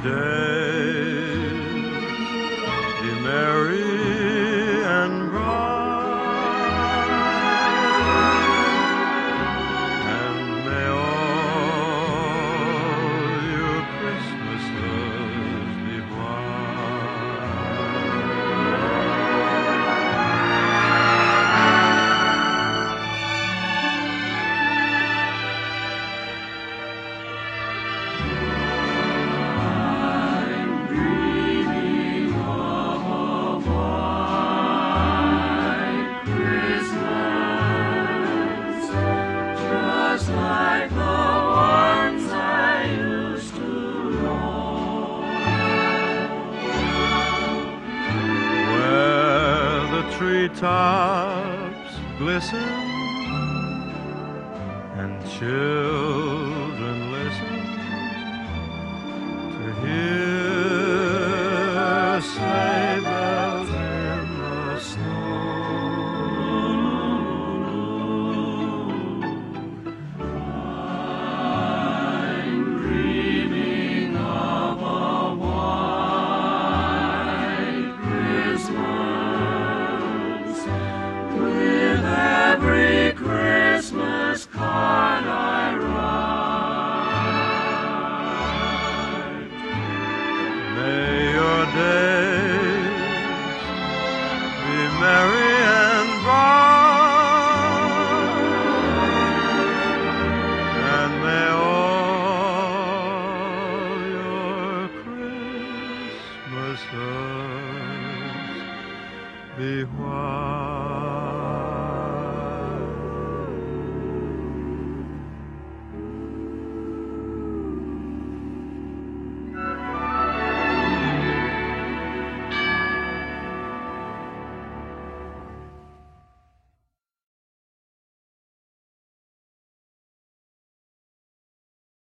your treetops glisten and children Christmases be white.